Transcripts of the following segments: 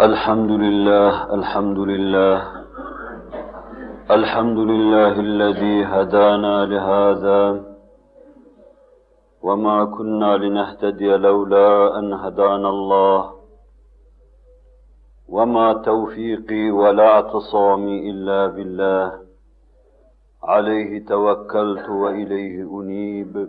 الحمد لله الحمد لله. الحمد لله الذي هدانا لهذا. وما كنا لنهتدي لولا أن هدانا الله. وما توفيقي ولا اعتصامي إلا بالله. عليه توكلت وإليه أنيب.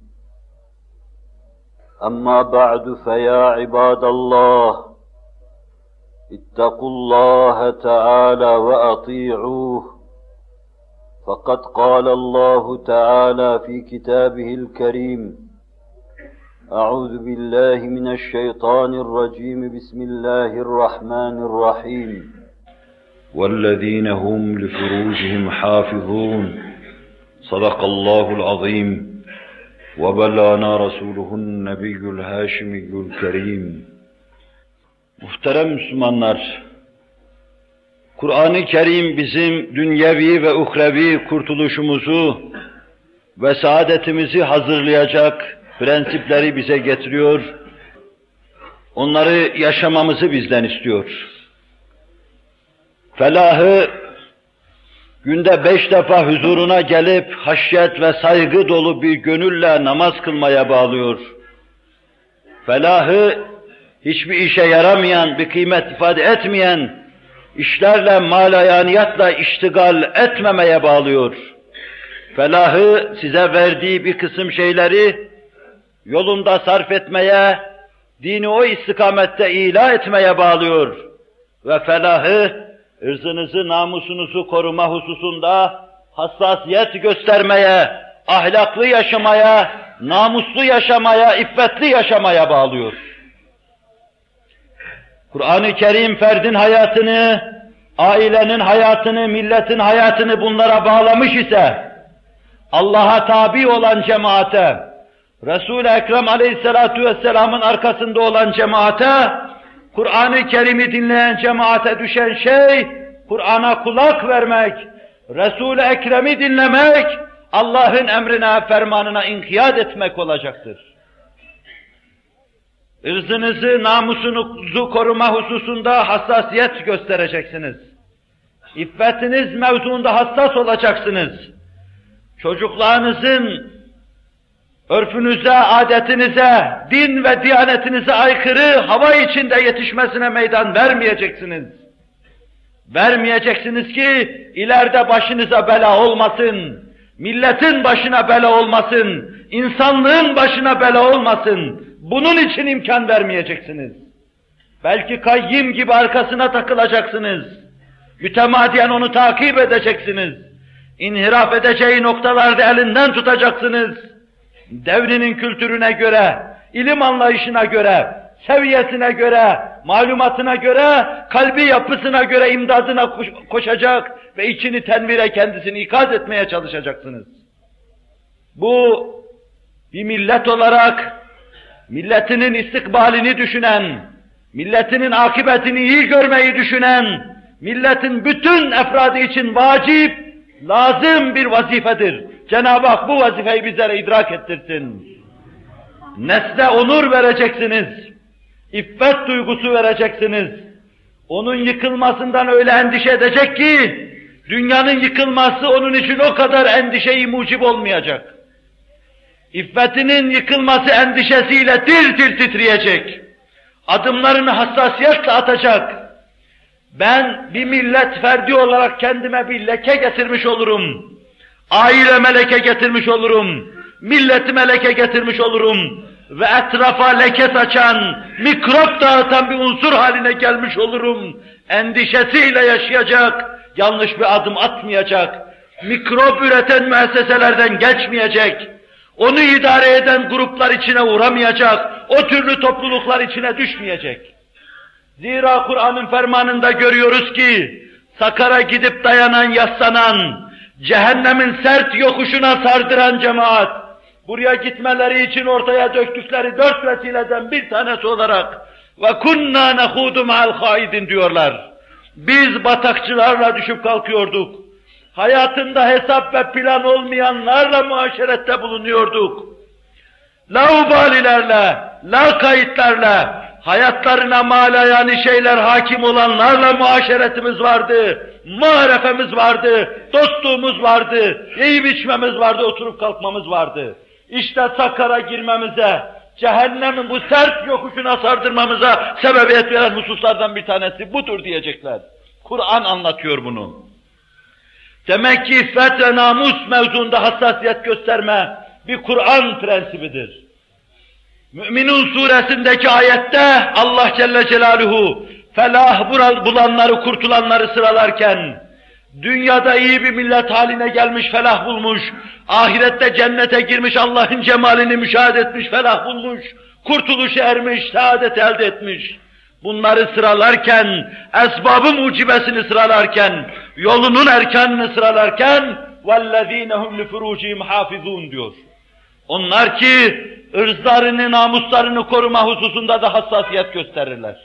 أما بعد فيا عباد الله اتقوا الله تعالى وأطيعوه. فقد قال الله تعالى في كتابه الكريم أعوذ بالله من الشيطان الرجيم بسم الله الرحمن الرحيم. والذين هم لفروجهم حافظون. صدق الله العظيم. وبلغنا رسوله النبي الهاشمي الكريم Muhterem Müslümanlar, Kur'an-ı Kerim bizim dünyevi ve uhrevi kurtuluşumuzu ve saadetimizi hazırlayacak prensipleri bize getiriyor, onları yaşamamızı bizden istiyor. Felahı günde beş defa huzuruna gelip haşyet ve saygı dolu bir gönülle namaz kılmaya bağlıyor. Felahı hiçbir işe yaramayan, bir kıymet ifade etmeyen işlerle, malayaniyatla iştigal etmemeye bağlıyor. Felahı size verdiği bir kısım şeyleri yolunda sarf etmeye, dini o istikamette ila etmeye bağlıyor. Ve felahı ırzınızı, namusunuzu koruma hususunda hassasiyet göstermeye, ahlaklı yaşamaya, namuslu yaşamaya, iffetli yaşamaya bağlıyor. Kur'an-ı Kerim ferdin hayatını, ailenin hayatını, milletin hayatını bunlara bağlamış ise, Allah'a tabi olan cemaate, Resul-i Ekrem aleyhissalatu vesselamın arkasında olan cemaate, Kur'an-ı Kerim'i dinleyen cemaate düşen şey, Kur'an'a kulak vermek, Resul-i Ekrem'i dinlemek, Allah'ın emrine, fermanına inkiyat etmek olacaktır. Irzınızı, namusunuzu koruma hususunda hassasiyet göstereceksiniz. İffetiniz mevzuunda hassas olacaksınız. Çocuklarınızın örfünüze, adetinize, din ve diyanetinize aykırı hava içinde yetişmesine meydan vermeyeceksiniz. Vermeyeceksiniz ki ileride başınıza bela olmasın, milletin başına bela olmasın, insanlığın başına bela olmasın. Bunun için imkan vermeyeceksiniz. Belki kayyim gibi arkasına takılacaksınız. Mütemadiyen onu takip edeceksiniz. İnhiraf edeceği noktalarda elinden tutacaksınız devrinin kültürüne göre, ilim anlayışına göre, seviyesine göre, malumatına göre, kalbi yapısına göre imdadına koşacak ve içini tenvire kendisini ikaz etmeye çalışacaksınız. Bu bir millet olarak milletinin istikbalini düşünen, milletinin akıbetini iyi görmeyi düşünen, milletin bütün efradı için vacip, lazım bir vazifedir. Cenab-ı Hak bu vazifeyi bizlere idrak ettirsin. Nesle onur vereceksiniz. İffet duygusu vereceksiniz. Onun yıkılmasından öyle endişe edecek ki, dünyanın yıkılması onun için o kadar endişeyi mucib olmayacak. İffetinin yıkılması endişesiyle tir tir titreyecek. Adımlarını hassasiyetle atacak. Ben bir millet ferdi olarak kendime bir leke getirmiş olurum. Aileme leke getirmiş olurum. Milletime leke getirmiş olurum. Ve etrafa leke saçan, mikrop dağıtan bir unsur haline gelmiş olurum. Endişesiyle yaşayacak, yanlış bir adım atmayacak. Mikrop üreten müesseselerden geçmeyecek. Onu idare eden gruplar içine uğramayacak. O türlü topluluklar içine düşmeyecek. Zira Kur'an'ın fermanında görüyoruz ki, Sakar'a gidip dayanan, yaslanan, cehennemin sert yokuşuna sardıran cemaat, buraya gitmeleri için ortaya döktükleri dört vesileden bir tanesi olarak ve kunna nehudu ma'al haidin diyorlar. Biz batakçılarla düşüp kalkıyorduk. Hayatında hesap ve plan olmayanlarla muaşerette bulunuyorduk. Laubalilerle, la kayıtlarla, hayatlarına mal yani şeyler hakim olanlarla muaşeretimiz vardı, marefemiz vardı, dostluğumuz vardı, yiyip içmemiz vardı, oturup kalkmamız vardı. İşte Sakar'a girmemize, cehennemin bu sert yokuşuna sardırmamıza sebebiyet veren hususlardan bir tanesi budur diyecekler. Kur'an anlatıyor bunu. Demek ki iffet ve namus mevzunda hassasiyet gösterme bir Kur'an prensibidir. Müminun suresindeki ayette Allah Celle Celaluhu felah bulanları, kurtulanları sıralarken, dünyada iyi bir millet haline gelmiş, felah bulmuş, ahirette cennete girmiş, Allah'ın cemalini müşahede etmiş, felah bulmuş, kurtuluşu ermiş, saadet elde etmiş. Bunları sıralarken, esbabı mucibesini sıralarken, yolunun erkanını sıralarken, وَالَّذ۪ينَ هُمْ لِفُرُوجِهِمْ حَافِظُونَ diyor. Onlar ki ırzlarını, namuslarını koruma hususunda da hassasiyet gösterirler.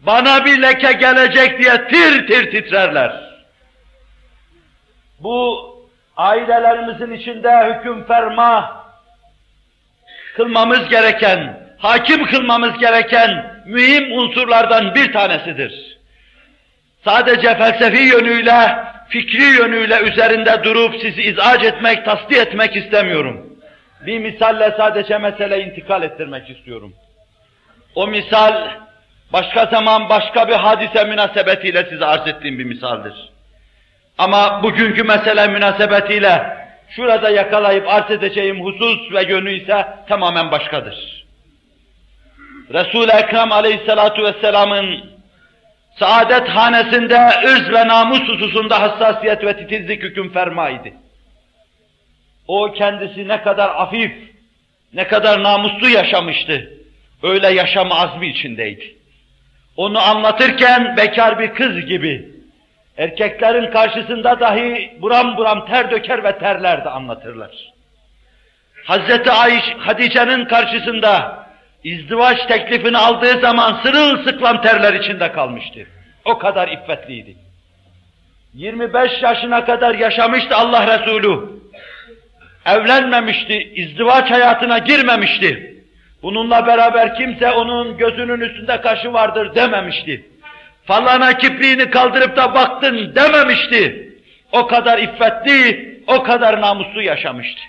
Bana bir leke gelecek diye tir tir titrerler. Bu ailelerimizin içinde hüküm ferma kılmamız gereken, hakim kılmamız gereken mühim unsurlardan bir tanesidir. Sadece felsefi yönüyle, fikri yönüyle üzerinde durup sizi izac etmek, tasdik etmek istemiyorum. Bir misalle sadece mesele intikal ettirmek istiyorum. O misal, başka zaman başka bir hadise münasebetiyle size arz ettiğim bir misaldir. Ama bugünkü mesele münasebetiyle şurada yakalayıp arz edeceğim husus ve yönü ise tamamen başkadır. Resul-i Ekrem aleyhissalatu vesselamın saadet hanesinde ırz ve namus hususunda hassasiyet ve titizlik hüküm fermaydı. O kendisi ne kadar afif, ne kadar namuslu yaşamıştı. Öyle yaşam azmi içindeydi. Onu anlatırken bekar bir kız gibi, erkeklerin karşısında dahi buram buram ter döker ve terlerdi anlatırlar. Hazreti Ayş, Hatice'nin karşısında izdivaç teklifini aldığı zaman sırılsıklam terler içinde kalmıştı. O kadar iffetliydi. 25 yaşına kadar yaşamıştı Allah Resulü. Evlenmemişti, izdivaç hayatına girmemişti. Bununla beraber kimse onun gözünün üstünde kaşı vardır dememişti. Falana kipriğini kaldırıp da baktın dememişti. O kadar iffetli, o kadar namuslu yaşamıştı.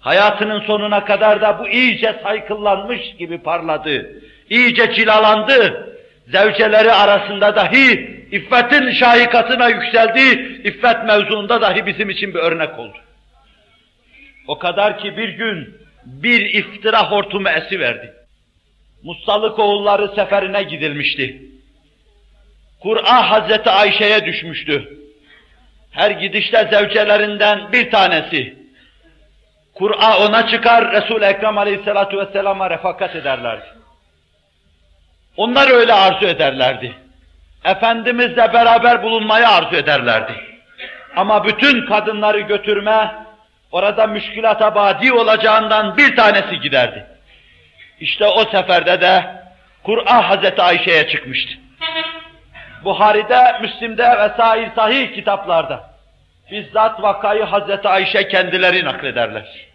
Hayatının sonuna kadar da bu iyice saykıllanmış gibi parladı. İyice cilalandı. Zevceleri arasında dahi iffetin şahikasına yükseldi. İffet mevzuunda dahi bizim için bir örnek oldu. O kadar ki bir gün bir iftira hortumu verdi. Musallık oğulları seferine gidilmişti. Kur'a Hazreti Ayşe'ye düşmüştü. Her gidişte zevcelerinden bir tanesi. Kur'a ona çıkar, Resul-i Ekrem Aleyhisselatü Vesselam'a refakat ederlerdi. Onlar öyle arzu ederlerdi. Efendimizle beraber bulunmayı arzu ederlerdi. Ama bütün kadınları götürme, orada müşkülata badi olacağından bir tanesi giderdi. İşte o seferde de Kur'a Hazreti Ayşe'ye çıkmıştı. Buhari'de, Müslim'de ve sair sahih kitaplarda bizzat vakayı Hazreti Ayşe kendileri naklederler.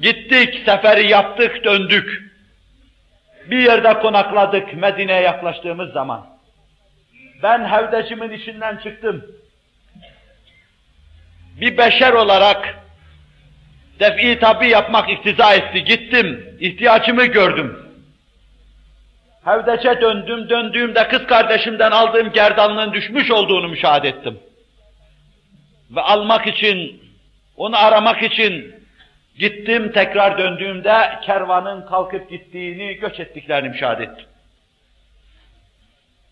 Gittik, seferi yaptık, döndük. Bir yerde konakladık Medine'ye yaklaştığımız zaman. Ben hevdecimin içinden çıktım. Bir beşer olarak defi tabi yapmak iktiza etti. Gittim, ihtiyacımı gördüm. Hevdece döndüm, döndüğümde kız kardeşimden aldığım gerdanlığın düşmüş olduğunu müşahede ettim. Ve almak için, onu aramak için gittim, tekrar döndüğümde kervanın kalkıp gittiğini, göç ettiklerini müşahede ettim.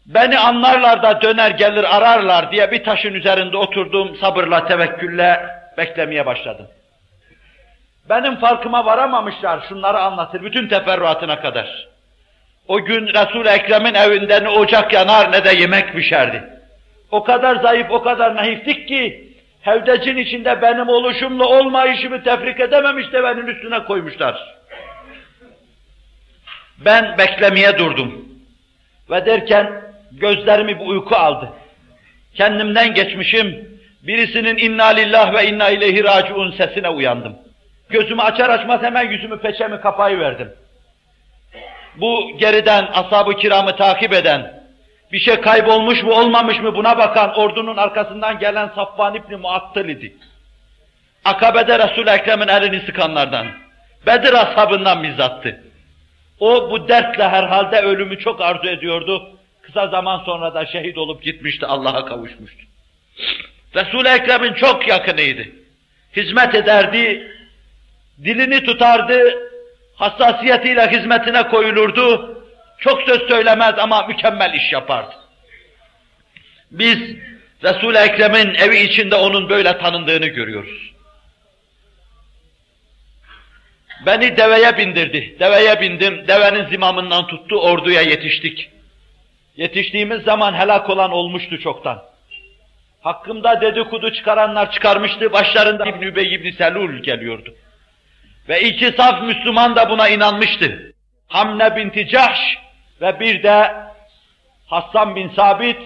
Beni anlarlar da döner gelir ararlar diye bir taşın üzerinde oturdum, sabırla, tevekkülle beklemeye başladım. Benim farkıma varamamışlar, şunları anlatır, bütün teferruatına kadar. O gün Resul-i Ekrem'in evinde ne ocak yanar ne de yemek pişerdi. O kadar zayıf, o kadar naiftik ki, hevdecin içinde benim oluşumla olmayışımı tefrik edememiş de benim üstüne koymuşlar. Ben beklemeye durdum. Ve derken gözlerimi bu uyku aldı. Kendimden geçmişim, birisinin inna lillah ve inna ileyhi raciun sesine uyandım. Gözümü açar açmaz hemen yüzümü peçemi kapayıverdim. Bu geriden ashab-ı kiramı takip eden, bir şey kaybolmuş mu olmamış mı buna bakan ordunun arkasından gelen Safvan İbni Muattil idi. Akabe'de Resul-i Ekrem'in elini sıkanlardan, Bedir ashabından bizzattı. O bu dertle herhalde ölümü çok arzu ediyordu. Kısa zaman sonra da şehit olup gitmişti, Allah'a kavuşmuştu. Resul-i Ekrem'in çok yakınıydı. Hizmet ederdi, dilini tutardı, hassasiyetiyle hizmetine koyulurdu. Çok söz söylemez ama mükemmel iş yapardı. Biz Resul-i Ekrem'in evi içinde onun böyle tanındığını görüyoruz. Beni deveye bindirdi. Deveye bindim, devenin zimamından tuttu, orduya yetiştik. Yetiştiğimiz zaman helak olan olmuştu çoktan. Hakkımda dedikodu çıkaranlar çıkarmıştı, başlarında İbn-i Übey İbn-i Selul geliyordu. Ve iki saf Müslüman da buna inanmıştı. Hamne binti Cahş ve bir de Hassan bin Sabit,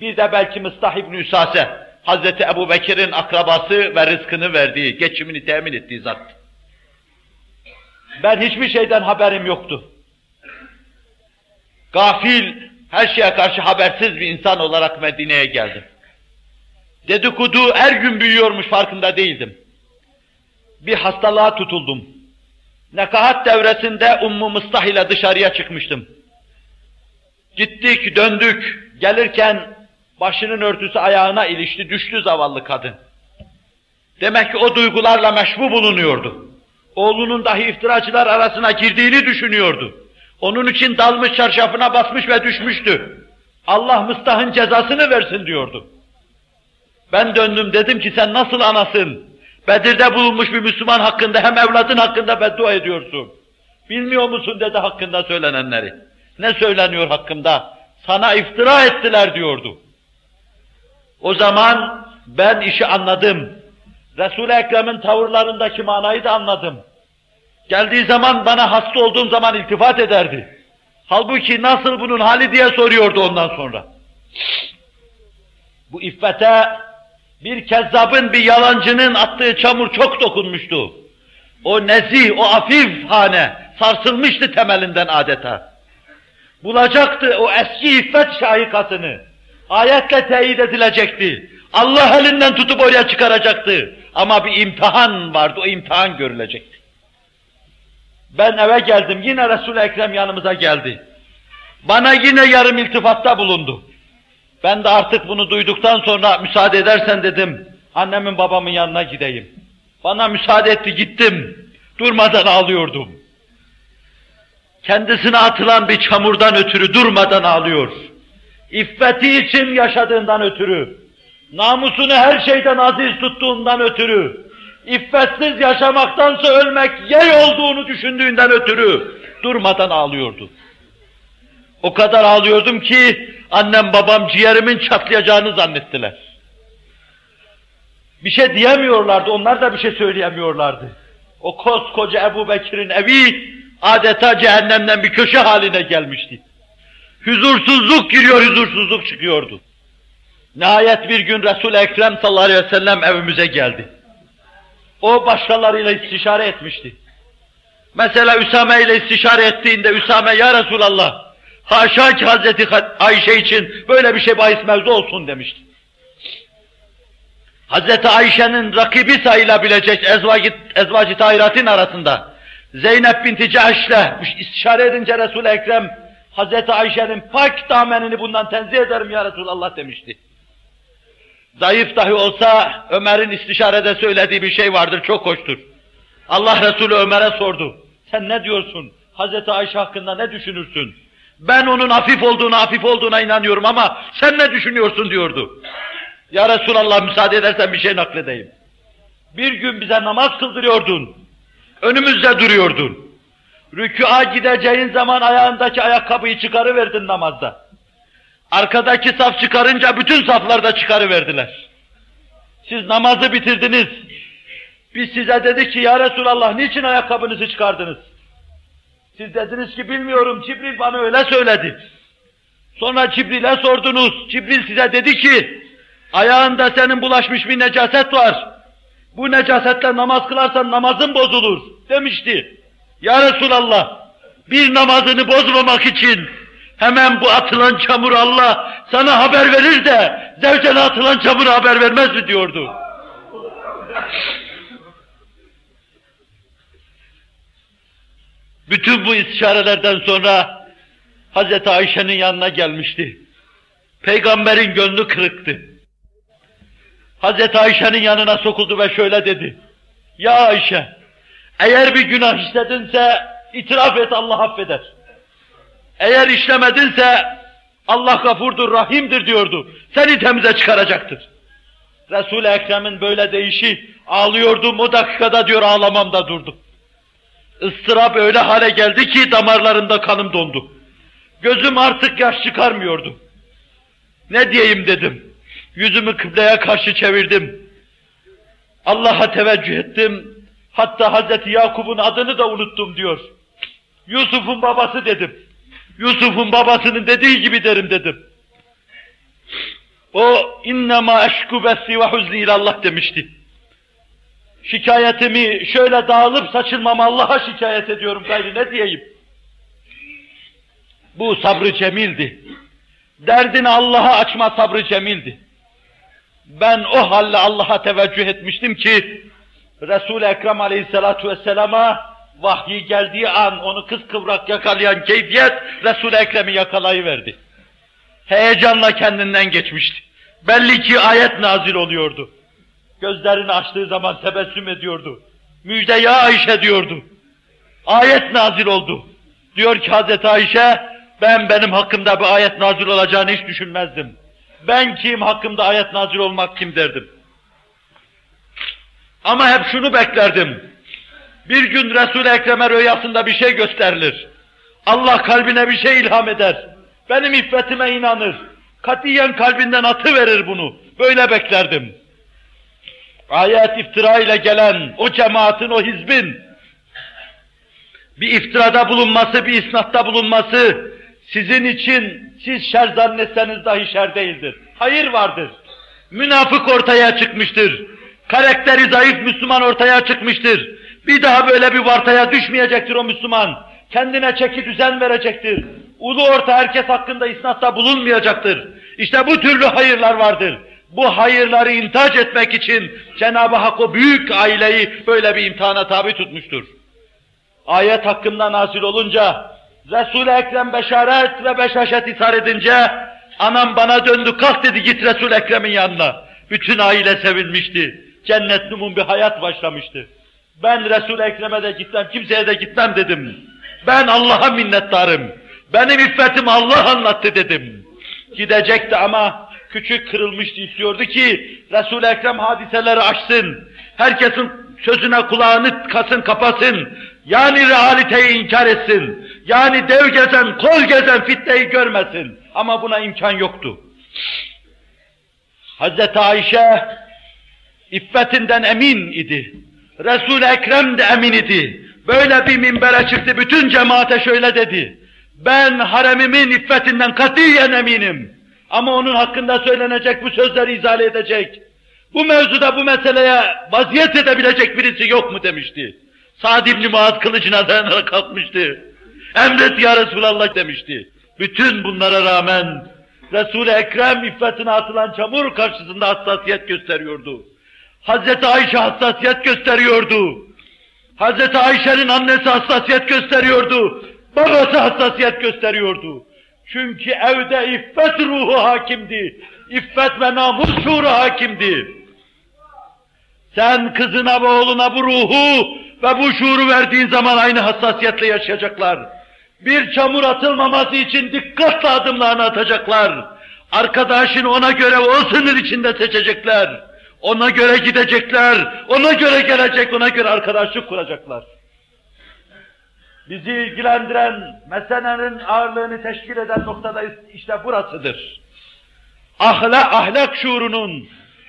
bir de belki Mıstah İbn-i Üsase, Hazreti Ebu Bekir'in akrabası ve rızkını verdiği, geçimini temin ettiği zat. Ben hiçbir şeyden haberim yoktu. Gafil, her şeye karşı habersiz bir insan olarak Medine'ye geldim. Dedikodu her gün büyüyormuş farkında değildim. Bir hastalığa tutuldum. Nekahat devresinde Ummu Mıstah ile dışarıya çıkmıştım. Gittik, döndük. Gelirken başının örtüsü ayağına ilişti, düştü zavallı kadın. Demek ki o duygularla meşbu bulunuyordu. Oğlunun dahi iftiracılar arasına girdiğini düşünüyordu. Onun için dalmış çarşafına basmış ve düşmüştü. Allah Mıstah'ın cezasını versin diyordu. Ben döndüm dedim ki sen nasıl anasın? Bedir'de bulunmuş bir Müslüman hakkında hem evladın hakkında beddua ediyorsun. Bilmiyor musun dedi hakkında söylenenleri. Ne söyleniyor hakkında? Sana iftira ettiler diyordu. O zaman ben işi anladım. Resul-i Ekrem'in tavırlarındaki manayı da anladım. Geldiği zaman bana hasta olduğum zaman iltifat ederdi. Halbuki nasıl bunun hali diye soruyordu ondan sonra. Bu iffete bir kezzabın, bir yalancının attığı çamur çok dokunmuştu. O nezih, o afif hane sarsılmıştı temelinden adeta. Bulacaktı o eski iffet şahikasını. Ayetle teyit edilecekti. Allah elinden tutup oraya çıkaracaktı. Ama bir imtihan vardı, o imtihan görülecekti. Ben eve geldim, yine Resul-i Ekrem yanımıza geldi. Bana yine yarım iltifatta bulundu. Ben de artık bunu duyduktan sonra müsaade edersen dedim, annemin babamın yanına gideyim. Bana müsaade etti, gittim. Durmadan ağlıyordum. Kendisine atılan bir çamurdan ötürü durmadan ağlıyor. İffeti için yaşadığından ötürü, namusunu her şeyden aziz tuttuğundan ötürü, iffetsiz yaşamaktansa ölmek yey olduğunu düşündüğünden ötürü durmadan ağlıyordu. O kadar ağlıyordum ki annem babam ciğerimin çatlayacağını zannettiler. Bir şey diyemiyorlardı, onlar da bir şey söyleyemiyorlardı. O koskoca Ebu Bekir'in evi adeta cehennemden bir köşe haline gelmişti. Huzursuzluk giriyor, huzursuzluk çıkıyordu. Nihayet bir gün Resul-i Ekrem sallallahu aleyhi ve sellem evimize geldi. O başkalarıyla istişare etmişti. Mesela Üsame ile istişare ettiğinde Üsame ya Resulallah haşa ki Hazreti Ayşe için böyle bir şey bahis mevzu olsun demişti. Hazreti Ayşe'nin rakibi sayılabilecek ezvacı, tahiratın arasında Zeynep binti Cahş'le istişare edince Resul-i Ekrem Hazreti Ayşe'nin pak damenini bundan tenzih ederim ya Resulallah demişti. Zayıf dahi olsa Ömer'in istişarede söylediği bir şey vardır, çok hoştur. Allah Resulü Ömer'e sordu. Sen ne diyorsun? Hazreti Ayşe hakkında ne düşünürsün? Ben onun hafif olduğuna, hafif olduğuna inanıyorum ama sen ne düşünüyorsun diyordu. Ya Resulallah müsaade edersen bir şey nakledeyim. Bir gün bize namaz kıldırıyordun. Önümüzde duruyordun. Rükûa gideceğin zaman ayağındaki ayakkabıyı çıkarıverdin namazda. Arkadaki saf çıkarınca bütün saflarda çıkarıverdiler. Siz namazı bitirdiniz. Biz size dedik ki ya Resulallah niçin ayakkabınızı çıkardınız? Siz dediniz ki bilmiyorum Cibril bana öyle söyledi. Sonra Cibril'e sordunuz. Cibril size dedi ki ayağında senin bulaşmış bir necaset var. Bu necasetle namaz kılarsan namazın bozulur demişti. Ya Resulallah bir namazını bozmamak için hemen bu atılan çamur Allah sana haber verir de zevcene atılan çamur haber vermez mi diyordu. Bütün bu istişarelerden sonra Hazreti Ayşe'nin yanına gelmişti. Peygamberin gönlü kırıktı. Hazreti Ayşe'nin yanına sokuldu ve şöyle dedi. Ya Ayşe, eğer bir günah işledinse itiraf et Allah affeder. Eğer işlemedinse Allah gafurdur, rahimdir diyordu. Seni temize çıkaracaktır. Resul-i Ekrem'in böyle değişi ağlıyordum o dakikada diyor ağlamamda durdu. Istırap öyle hale geldi ki damarlarında kanım dondu. Gözüm artık yaş çıkarmıyordu. Ne diyeyim dedim. Yüzümü kıbleye karşı çevirdim. Allah'a teveccüh ettim. Hatta Hazreti Yakup'un adını da unuttum diyor. Yusuf'un babası dedim. Yusuf'un babasının dediği gibi derim dedim. O innema eşku bessi ve huzni ilallah demişti. Şikayetimi şöyle dağılıp saçılmam Allah'a şikayet ediyorum gayrı ne diyeyim. Bu sabrı cemildi. Derdini Allah'a açma sabrı cemildi. Ben o halle Allah'a teveccüh etmiştim ki Resul-i Ekrem aleyhissalatu vesselama vahyi geldiği an onu kız kıvrak yakalayan keyfiyet Resul-i Ekrem'i yakalayıverdi. Heyecanla kendinden geçmişti. Belli ki ayet nazil oluyordu. Gözlerini açtığı zaman tebessüm ediyordu. Müjde ya Ayşe diyordu. Ayet nazil oldu. Diyor ki Hazreti Ayşe, ben benim hakkımda bir ayet nazil olacağını hiç düşünmezdim. Ben kim, hakkımda ayet nazil olmak kim derdim. Ama hep şunu beklerdim. Bir gün Resul-i Ekrem'e rüyasında bir şey gösterilir. Allah kalbine bir şey ilham eder. Benim iffetime inanır. Katiyen kalbinden atı verir bunu. Böyle beklerdim. Ayet iftira ile gelen o cemaatin, o hizbin bir iftirada bulunması, bir isnatta bulunması sizin için siz şer zannetseniz dahi şer değildir. Hayır vardır. Münafık ortaya çıkmıştır. Karakteri zayıf Müslüman ortaya çıkmıştır. Bir daha böyle bir vartaya düşmeyecektir o Müslüman. Kendine çeki düzen verecektir. Ulu orta herkes hakkında isnatta bulunmayacaktır. İşte bu türlü hayırlar vardır. Bu hayırları intac etmek için Cenab-ı Hak o büyük aileyi böyle bir imtihana tabi tutmuştur. Ayet hakkında nazil olunca, Resul-i Ekrem beşaret ve beşaşet ithar edince, anam bana döndü, kalk dedi git Resul-i Ekrem'in yanına. Bütün aile sevinmişti. Cennet numun bir hayat başlamıştı. Ben Resul-i Ekrem'e de gitmem, kimseye de gitmem dedim. Ben Allah'a minnettarım. Benim iffetim Allah anlattı dedim. Gidecekti ama küçük kırılmıştı istiyordu ki Resul-i Ekrem hadiseleri açsın. Herkesin sözüne kulağını kasın kapasın. Yani realiteyi inkar etsin. Yani dev gezen, kol gezen fitneyi görmesin. Ama buna imkan yoktu. Hazreti Ayşe iffetinden emin idi. Resul-i Ekrem de emin idi. Böyle bir minbere çıktı, bütün cemaate şöyle dedi. Ben haremimin iffetinden katiyen eminim. Ama onun hakkında söylenecek bu sözleri izale edecek. Bu mevzuda bu meseleye vaziyet edebilecek birisi yok mu demişti. Sa'd ibn Muaz kılıcına dayanarak kalkmıştı. Emret ya Resulallah demişti. Bütün bunlara rağmen Resul-i Ekrem iffetine atılan çamur karşısında hassasiyet gösteriyordu. Hazreti Ayşe hassasiyet gösteriyordu. Hazreti Ayşe'nin annesi hassasiyet gösteriyordu. Babası hassasiyet gösteriyordu. Çünkü evde iffet ruhu hakimdi. İffet ve namus şuuru hakimdi. Sen kızına ve oğluna bu ruhu ve bu şuuru verdiğin zaman aynı hassasiyetle yaşayacaklar. Bir çamur atılmaması için dikkatle adımlarını atacaklar. Arkadaşın ona göre o sınır içinde seçecekler. Ona göre gidecekler, ona göre gelecek, ona göre arkadaşlık kuracaklar. Bizi ilgilendiren meselenin ağırlığını teşkil eden noktada işte burasıdır. Ahlak, ahlak şuurunun,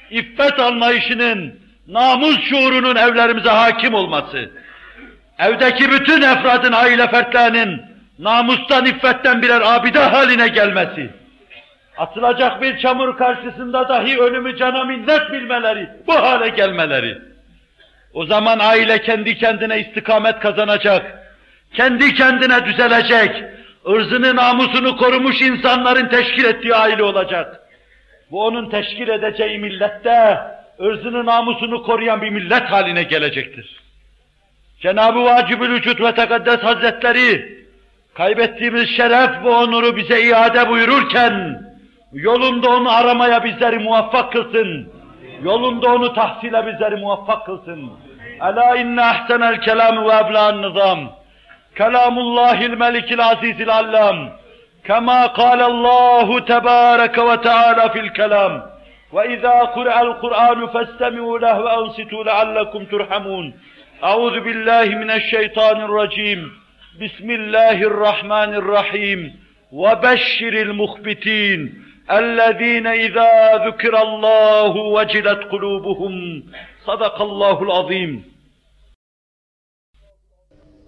iffet anlayışının, namus şuurunun evlerimize hakim olması, evdeki bütün efradın, aile fertlerinin namustan, iffetten birer abide haline gelmesi, atılacak bir çamur karşısında dahi ölümü cana minnet bilmeleri, bu hale gelmeleri. O zaman aile kendi kendine istikamet kazanacak, kendi kendine düzelecek, ırzını namusunu korumuş insanların teşkil ettiği aile olacak. Bu onun teşkil edeceği millette, ırzını namusunu koruyan bir millet haline gelecektir. Cenab-ı Vacibül Vücut ve Tekaddes Hazretleri, kaybettiğimiz şeref ve onuru bize iade buyururken, yolunda onu aramaya bizleri muvaffak kılsın. Yolunda onu tahsile bizleri muvaffak kılsın. Ela inne ahsenel kelam ve ebla'n nizam. Kelamullahil melikil azizil allam. Kema kâlallahu tebâreke ve teâlâ fil kelam. وإذا قرأ القرآن فاستمعوا له وأنصتوا لعلكم ترحمون أعوذ بالله من الشيطان الرجيم بسم الله الرحمن الرحيم وبشر المخبتين الذين إذا ذكر الله وجلت قلوبهم صدق الله العظيم.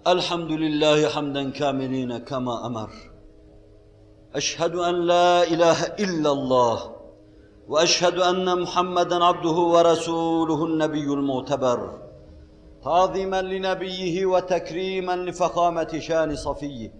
الحمد لله حمدا كاملين كما أمر. أشهد أن لا إله إلا الله وأشهد أن محمدا عبده ورسوله النبي المعتبر. تعظيما لنبيه وتكريما لفخامة شان صفيه.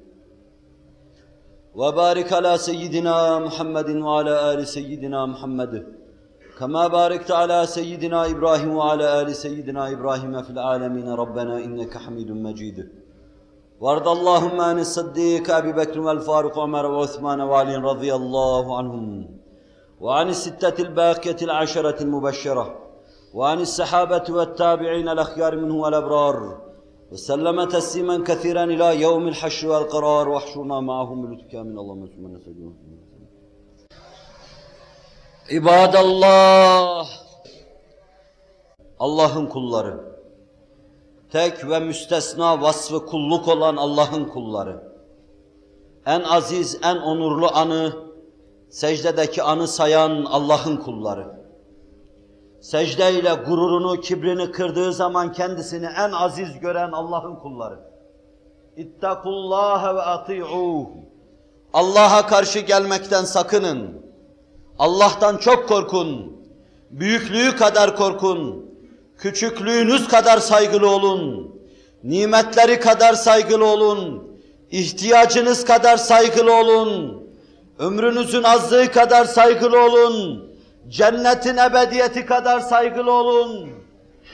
وبارك على سيدنا محمد وعلى آل سيدنا محمد. كما باركت على سيدنا إبراهيم وعلى آل سيدنا إبراهيم في العالمين. ربنا إنك حميد مجيد. وارض اللهم عن الصديق أبي بكر والفاروق وعمر وعثمان وعلي رضي الله عنهم. وعن الستة الباقية العشرة المبشرة. وعن السحابة والتابعين الأخيار منه والأبرار. وسلم تسليما كثيرا إلى يوم الحشر والقرار واحشرنا معهم بلطفك من اللهم سبحانه وتعالى İbadallah Allah'ın kulları tek ve müstesna vasfı kulluk olan Allah'ın kulları en aziz, en onurlu anı secdedeki anı sayan Allah'ın kulları secdeyle gururunu, kibrini kırdığı zaman kendisini en aziz gören Allah'ın kulları. İttakullâhe ve ati'ûh. Allah'a karşı gelmekten sakının. Allah'tan çok korkun. Büyüklüğü kadar korkun. Küçüklüğünüz kadar saygılı olun. Nimetleri kadar saygılı olun. İhtiyacınız kadar saygılı olun. Ömrünüzün azlığı kadar saygılı olun. Cennetin ebediyeti kadar saygılı olun.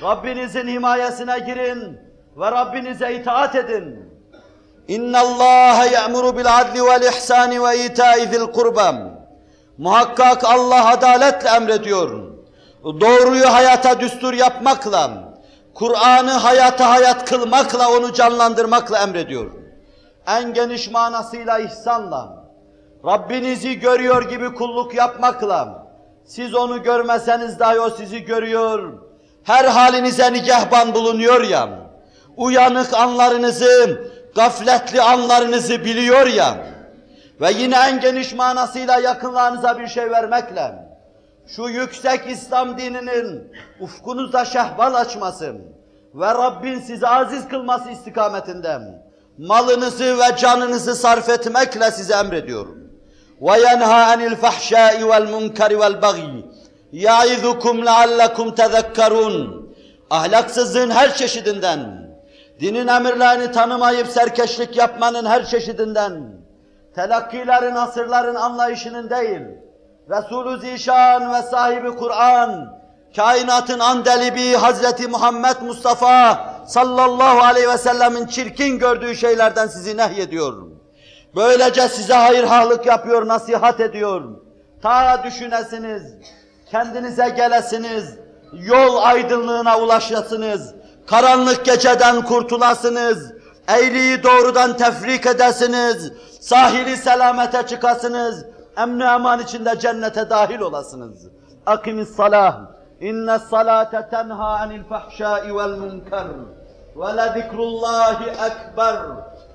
Rabbinizin himayesine girin ve Rabbinize itaat edin. Bil adli vel ihsani ve ita'i zil kurbam. Muhakkak Allah adaletle emrediyor. Doğruyu hayata düstur yapmakla, Kur'an'ı hayata hayat kılmakla, onu canlandırmakla emrediyor. En geniş manasıyla ihsanla, Rabbinizi görüyor gibi kulluk yapmakla, siz onu görmeseniz dahi o sizi görüyor. Her halinize nigahban bulunuyor ya. Uyanık anlarınızı, gafletli anlarınızı biliyor ya. Ve yine en geniş manasıyla yakınlarınıza bir şey vermekle, şu yüksek İslam dininin ufkunuzda şehval açmasın ve Rabbin sizi aziz kılması istikametinde malınızı ve canınızı sarf etmekle size emrediyorum. وينهى عن الفحشاء والمنكر والبغي يعظكم لعلكم تذكرون ahlaksızlığın her çeşidinden, dinin emirlerini tanımayıp serkeşlik yapmanın her çeşidinden, telakkilerin, asırların anlayışının değil, Resulü Zişan ve sahibi Kur'an, kainatın andelibi Hazreti Muhammed Mustafa sallallahu aleyhi ve sellemin çirkin gördüğü şeylerden sizi nehyediyorum. Böylece size hayırhalık yapıyor, nasihat ediyor. Ta düşünesiniz, kendinize gelesiniz, yol aydınlığına ulaşasınız, karanlık geceden kurtulasınız, eğriyi doğrudan tefrik edesiniz, sahili selamete çıkasınız, emni eman içinde cennete dahil olasınız. Akimis salah, inne salate tenha anil fahşai vel münker, ve le ekber,